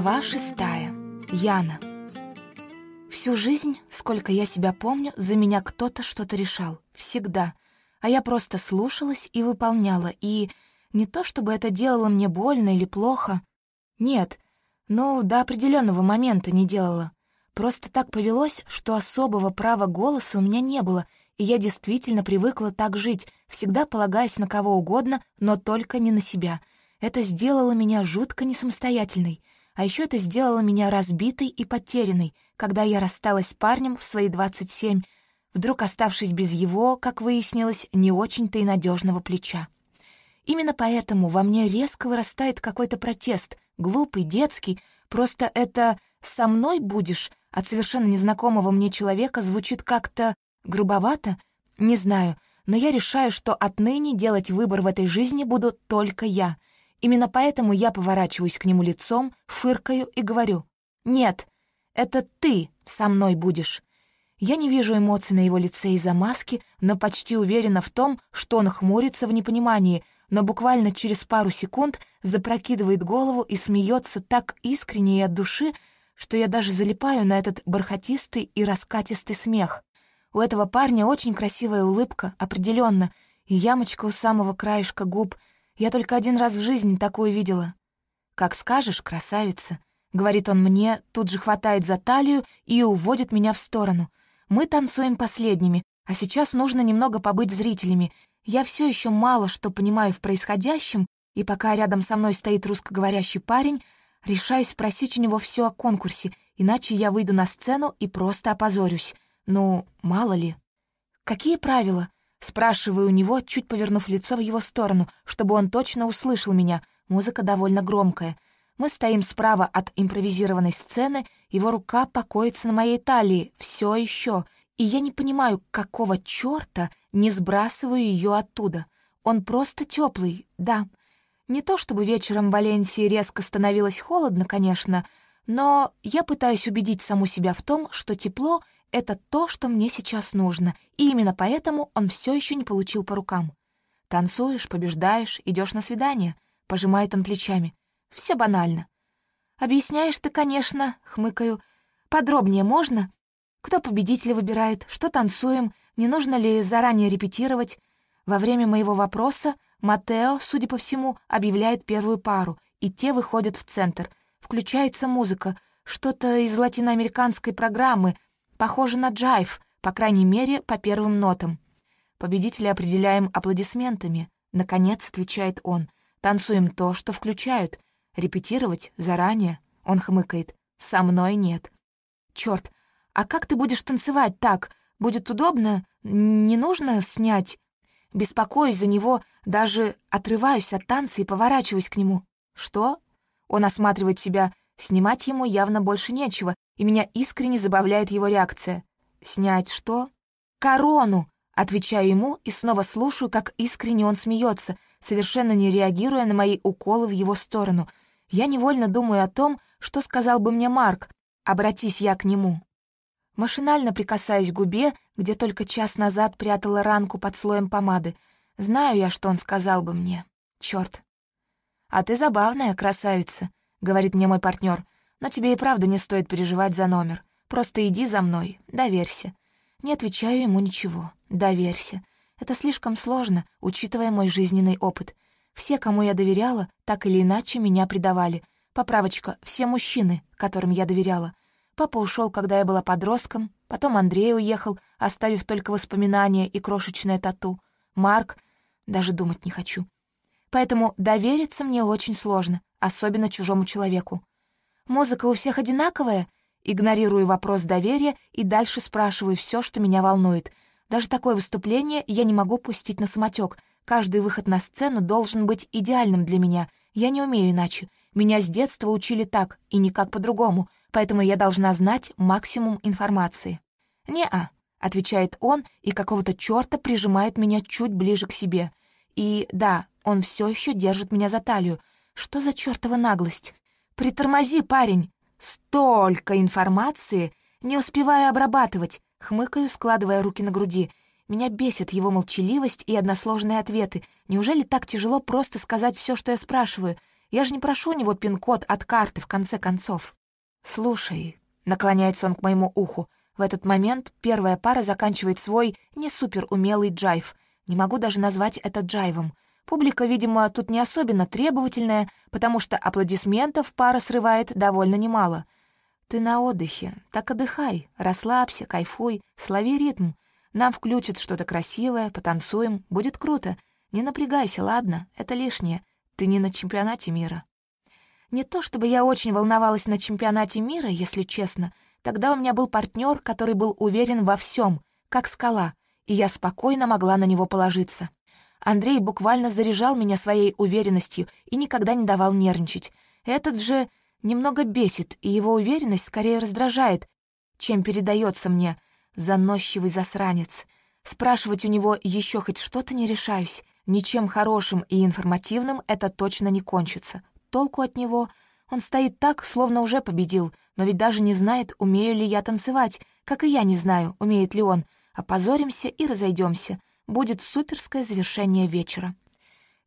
Глава шестая. Яна. Всю жизнь, сколько я себя помню, за меня кто-то что-то решал. Всегда. А я просто слушалась и выполняла. И не то, чтобы это делало мне больно или плохо. Нет. Ну, до определенного момента не делала. Просто так повелось, что особого права голоса у меня не было, и я действительно привыкла так жить, всегда полагаясь на кого угодно, но только не на себя. Это сделало меня жутко несамостоятельной — а еще это сделало меня разбитой и потерянной, когда я рассталась с парнем в свои 27, вдруг оставшись без его, как выяснилось, не очень-то и надежного плеча. Именно поэтому во мне резко вырастает какой-то протест, глупый, детский, просто это «со мной будешь» от совершенно незнакомого мне человека звучит как-то грубовато, не знаю, но я решаю, что отныне делать выбор в этой жизни буду только я — Именно поэтому я поворачиваюсь к нему лицом, фыркаю и говорю «Нет, это ты со мной будешь». Я не вижу эмоций на его лице из-за маски, но почти уверена в том, что он хмурится в непонимании, но буквально через пару секунд запрокидывает голову и смеется так искренне и от души, что я даже залипаю на этот бархатистый и раскатистый смех. У этого парня очень красивая улыбка, определенно, и ямочка у самого краешка губ — я только один раз в жизни такое видела. «Как скажешь, красавица», — говорит он мне, тут же хватает за талию и уводит меня в сторону. Мы танцуем последними, а сейчас нужно немного побыть зрителями. Я все еще мало что понимаю в происходящем, и пока рядом со мной стоит русскоговорящий парень, решаюсь спросить у него все о конкурсе, иначе я выйду на сцену и просто опозорюсь. Ну, мало ли. «Какие правила?» Спрашиваю у него, чуть повернув лицо в его сторону, чтобы он точно услышал меня. Музыка довольно громкая. Мы стоим справа от импровизированной сцены, его рука покоится на моей талии, все еще, и я не понимаю, какого черта не сбрасываю ее оттуда. Он просто теплый, да. Не то чтобы вечером в Валенсии резко становилось холодно, конечно, но я пытаюсь убедить саму себя в том, что тепло — это то, что мне сейчас нужно, и именно поэтому он все еще не получил по рукам. Танцуешь, побеждаешь, идешь на свидание, пожимает он плечами. Все банально. Объясняешь ты, конечно, хмыкаю. Подробнее можно? Кто победителя выбирает, что танцуем, не нужно ли заранее репетировать? Во время моего вопроса Матео, судя по всему, объявляет первую пару, и те выходят в центр — Включается музыка, что-то из латиноамериканской программы, похоже на джайв, по крайней мере, по первым нотам. Победителя определяем аплодисментами. Наконец, отвечает он. Танцуем то, что включают. Репетировать заранее. Он хмыкает. Со мной нет. Черт, а как ты будешь танцевать так? Будет удобно? Не нужно снять? Беспокоюсь за него, даже отрываюсь от танца и поворачиваюсь к нему. Что? Он осматривает себя, снимать ему явно больше нечего, и меня искренне забавляет его реакция. «Снять что?» «Корону!» Отвечаю ему и снова слушаю, как искренне он смеется, совершенно не реагируя на мои уколы в его сторону. Я невольно думаю о том, что сказал бы мне Марк, обратись я к нему. Машинально прикасаюсь к губе, где только час назад прятала ранку под слоем помады. Знаю я, что он сказал бы мне. Черт, «А ты забавная, красавица», — говорит мне мой партнер. «но тебе и правда не стоит переживать за номер. Просто иди за мной, доверься». Не отвечаю ему ничего. Доверься. Это слишком сложно, учитывая мой жизненный опыт. Все, кому я доверяла, так или иначе меня предавали. Поправочка, все мужчины, которым я доверяла. Папа ушел, когда я была подростком, потом Андрей уехал, оставив только воспоминания и крошечное тату. Марк, даже думать не хочу. Поэтому довериться мне очень сложно, особенно чужому человеку. Музыка у всех одинаковая? Игнорирую вопрос доверия и дальше спрашиваю все, что меня волнует. Даже такое выступление я не могу пустить на самотек. Каждый выход на сцену должен быть идеальным для меня. Я не умею иначе. Меня с детства учили так и никак по-другому, поэтому я должна знать максимум информации. «Не-а», — отвечает он и какого-то чёрта прижимает меня чуть ближе к себе. И да, он все еще держит меня за талию. Что за чертова наглость? Притормози, парень! Столько информации! Не успеваю обрабатывать. Хмыкаю, складывая руки на груди. Меня бесит его молчаливость и односложные ответы. Неужели так тяжело просто сказать все, что я спрашиваю? Я же не прошу у него пин-код от карты, в конце концов. «Слушай», — наклоняется он к моему уху, в этот момент первая пара заканчивает свой не супер умелый джайв. Не могу даже назвать это джайвом. Публика, видимо, тут не особенно требовательная, потому что аплодисментов пара срывает довольно немало. Ты на отдыхе, так отдыхай, расслабься, кайфуй, слови ритм. Нам включат что-то красивое, потанцуем, будет круто. Не напрягайся, ладно, это лишнее. Ты не на чемпионате мира. Не то чтобы я очень волновалась на чемпионате мира, если честно. Тогда у меня был партнер, который был уверен во всем, как скала, и я спокойно могла на него положиться. Андрей буквально заряжал меня своей уверенностью и никогда не давал нервничать. Этот же немного бесит, и его уверенность скорее раздражает, чем передается мне, заносчивый засранец. Спрашивать у него еще хоть что-то не решаюсь. Ничем хорошим и информативным это точно не кончится. Толку от него он стоит так, словно уже победил, но ведь даже не знает, умею ли я танцевать, как и я не знаю, умеет ли он. Опозоримся и разойдемся будет суперское завершение вечера.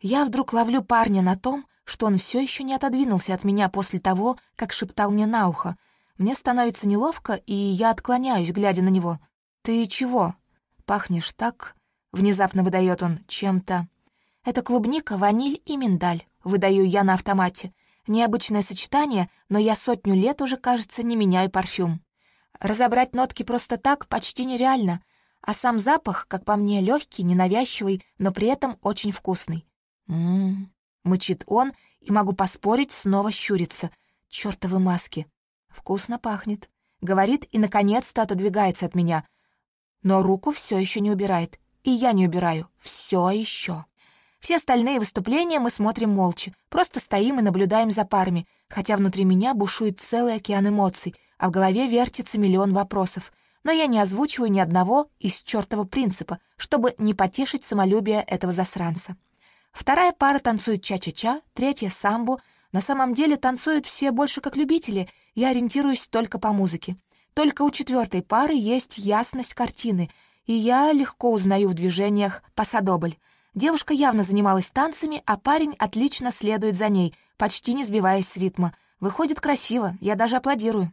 Я вдруг ловлю парня на том, что он все еще не отодвинулся от меня после того, как шептал мне на ухо. Мне становится неловко, и я отклоняюсь, глядя на него. «Ты чего?» «Пахнешь так...» — внезапно выдает он чем-то. «Это клубника, ваниль и миндаль», — выдаю я на автомате. Необычное сочетание, но я сотню лет уже, кажется, не меняю парфюм. Разобрать нотки просто так почти нереально — а сам запах, как по мне, легкий, ненавязчивый, но при этом очень вкусный. «М-м-м», мычит он, и могу поспорить, снова щурится. Чёртовы маски. Вкусно пахнет. Говорит и, наконец-то, отодвигается от меня. Но руку все еще не убирает. И я не убираю. Все еще. Все остальные выступления мы смотрим молча. Просто стоим и наблюдаем за парами, хотя внутри меня бушует целый океан эмоций, а в голове вертится миллион вопросов но я не озвучиваю ни одного из чертова принципа, чтобы не потешить самолюбие этого засранца. Вторая пара танцует ча-ча-ча, третья — самбу. На самом деле танцуют все больше как любители, я ориентируюсь только по музыке. Только у четвертой пары есть ясность картины, и я легко узнаю в движениях пасадобль. Девушка явно занималась танцами, а парень отлично следует за ней, почти не сбиваясь с ритма. Выходит красиво, я даже аплодирую.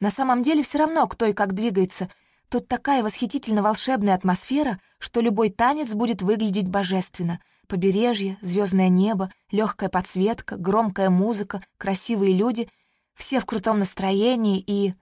На самом деле все равно, кто и как двигается. Тут такая восхитительно волшебная атмосфера, что любой танец будет выглядеть божественно. Побережье, звездное небо, легкая подсветка, громкая музыка, красивые люди — все в крутом настроении и...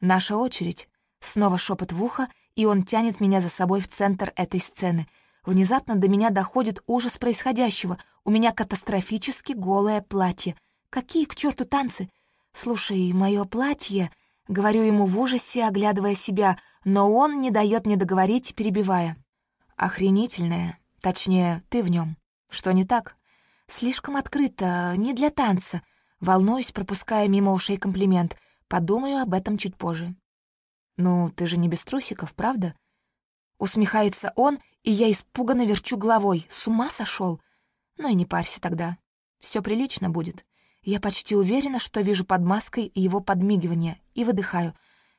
Наша очередь. Снова шепот в ухо, и он тянет меня за собой в центр этой сцены. Внезапно до меня доходит ужас происходящего. У меня катастрофически голое платье. Какие к черту танцы? Слушай, мое платье... Говорю ему в ужасе, оглядывая себя, но он не дает мне договорить, перебивая. Охренительное. Точнее, ты в нем. Что не так? Слишком открыто, не для танца. Волнуюсь, пропуская мимо ушей комплимент. Подумаю об этом чуть позже. «Ну, ты же не без трусиков, правда?» Усмехается он, и я испуганно верчу головой. С ума сошел? Ну и не парься тогда. Все прилично будет. Я почти уверена, что вижу под маской его подмигивание, и выдыхаю.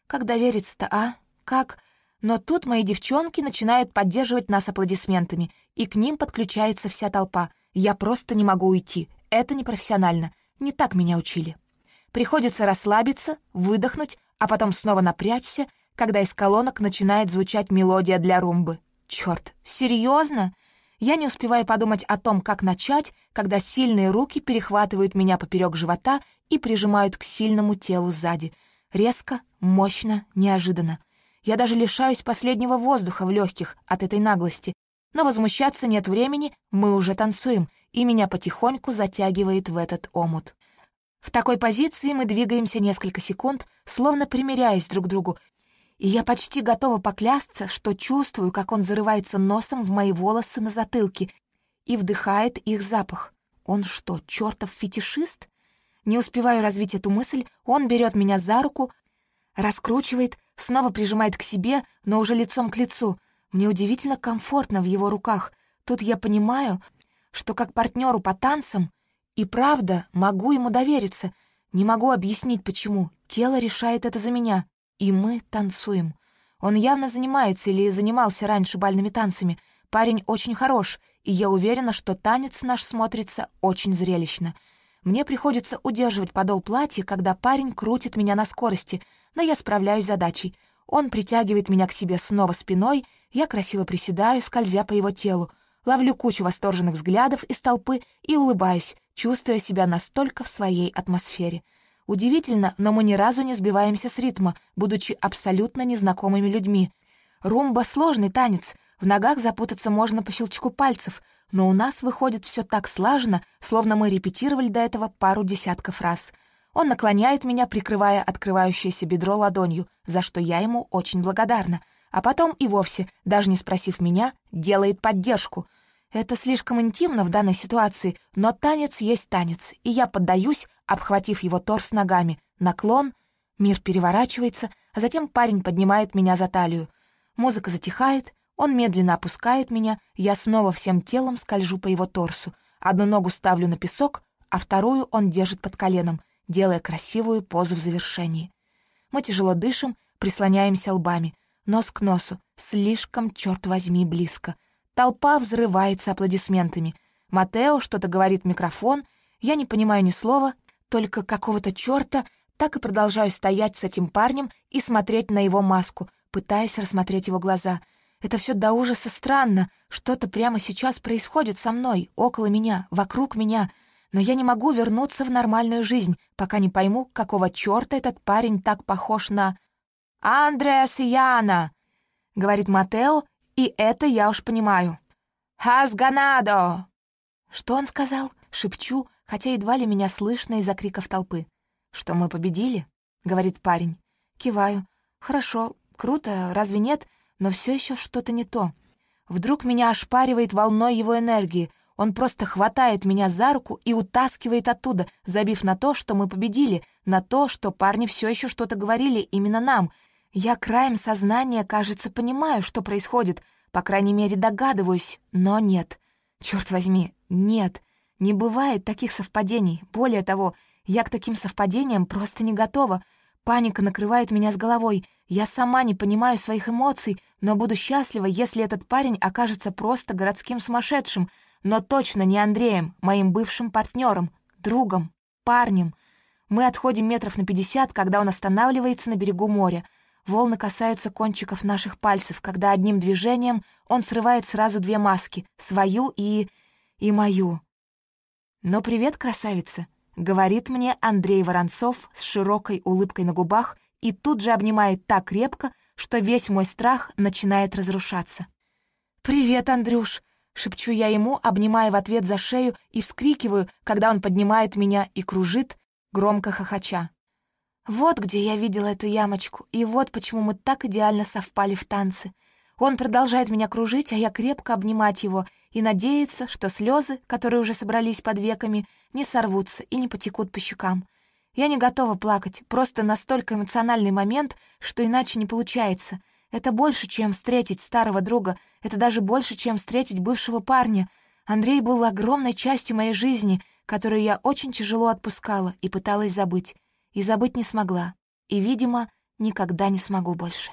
Как довериться-то, а? Как? Но тут мои девчонки начинают поддерживать нас аплодисментами, и к ним подключается вся толпа. Я просто не могу уйти. Это непрофессионально. Не так меня учили. Приходится расслабиться, выдохнуть, а потом снова напрячься, когда из колонок начинает звучать мелодия для румбы. Черт, серьезно? Я не успеваю подумать о том, как начать, когда сильные руки перехватывают меня поперек живота и прижимают к сильному телу сзади. Резко, мощно, неожиданно. Я даже лишаюсь последнего воздуха в легких от этой наглости. Но возмущаться нет времени, мы уже танцуем, и меня потихоньку затягивает в этот омут. В такой позиции мы двигаемся несколько секунд, словно примиряясь друг к другу, и я почти готова поклясться, что чувствую, как он зарывается носом в мои волосы на затылке и вдыхает их запах. Он что, чертов фетишист? Не успеваю развить эту мысль, он берет меня за руку, раскручивает, снова прижимает к себе, но уже лицом к лицу. Мне удивительно комфортно в его руках. Тут я понимаю, что как партнеру по танцам и правда могу ему довериться. Не могу объяснить, почему. Тело решает это за меня. И мы танцуем. Он явно занимается или занимался раньше бальными танцами. Парень очень хорош, и я уверена, что танец наш смотрится очень зрелищно. Мне приходится удерживать подол платья, когда парень крутит меня на скорости, но я справляюсь с задачей. Он притягивает меня к себе снова спиной, я красиво приседаю, скользя по его телу, ловлю кучу восторженных взглядов из толпы и улыбаюсь, чувствуя себя настолько в своей атмосфере. Удивительно, но мы ни разу не сбиваемся с ритма, будучи абсолютно незнакомыми людьми. Румба — сложный танец, в ногах запутаться можно по щелчку пальцев, но у нас выходит все так слаженно, словно мы репетировали до этого пару десятков раз. Он наклоняет меня, прикрывая открывающееся бедро ладонью, за что я ему очень благодарна, а потом и вовсе, даже не спросив меня, делает поддержку. Это слишком интимно в данной ситуации, но танец есть танец, и я поддаюсь, обхватив его торс ногами. Наклон, мир переворачивается, а затем парень поднимает меня за талию. Музыка затихает, он медленно опускает меня, я снова всем телом скольжу по его торсу. Одну ногу ставлю на песок, а вторую он держит под коленом, делая красивую позу в завершении. Мы тяжело дышим, прислоняемся лбами, нос к носу, слишком, черт возьми, близко. Толпа взрывается аплодисментами. Матео что-то говорит в микрофон, я не понимаю ни слова, только какого-то черта так и продолжаю стоять с этим парнем и смотреть на его маску, пытаясь рассмотреть его глаза — это все до ужаса странно. Что-то прямо сейчас происходит со мной, около меня, вокруг меня. Но я не могу вернуться в нормальную жизнь, пока не пойму, какого черта этот парень так похож на... «Андреас Яна!» — говорит Матео, и это я уж понимаю. «Хас ганадо!» Что он сказал? Шепчу, хотя едва ли меня слышно из-за криков толпы. «Что мы победили?» — говорит парень. Киваю. «Хорошо, круто, разве нет?» но все еще что-то не то. Вдруг меня ошпаривает волной его энергии. Он просто хватает меня за руку и утаскивает оттуда, забив на то, что мы победили, на то, что парни все еще что-то говорили именно нам. Я краем сознания, кажется, понимаю, что происходит, по крайней мере, догадываюсь, но нет. Черт возьми, нет. Не бывает таких совпадений. Более того, я к таким совпадениям просто не готова — Паника накрывает меня с головой. Я сама не понимаю своих эмоций, но буду счастлива, если этот парень окажется просто городским сумасшедшим, но точно не Андреем, моим бывшим партнером, другом, парнем. Мы отходим метров на пятьдесят, когда он останавливается на берегу моря. Волны касаются кончиков наших пальцев, когда одним движением он срывает сразу две маски — свою и... и мою. «Ну, привет, красавица!» говорит мне Андрей Воронцов с широкой улыбкой на губах и тут же обнимает так крепко, что весь мой страх начинает разрушаться. «Привет, Андрюш!» — шепчу я ему, обнимая в ответ за шею и вскрикиваю, когда он поднимает меня и кружит, громко хохоча. Вот где я видела эту ямочку, и вот почему мы так идеально совпали в танце — он продолжает меня кружить, а я крепко обнимать его и надеяться, что слезы, которые уже собрались под веками, не сорвутся и не потекут по щекам. Я не готова плакать, просто настолько эмоциональный момент, что иначе не получается. Это больше, чем встретить старого друга, это даже больше, чем встретить бывшего парня. Андрей был огромной частью моей жизни, которую я очень тяжело отпускала и пыталась забыть. И забыть не смогла. И, видимо, никогда не смогу больше.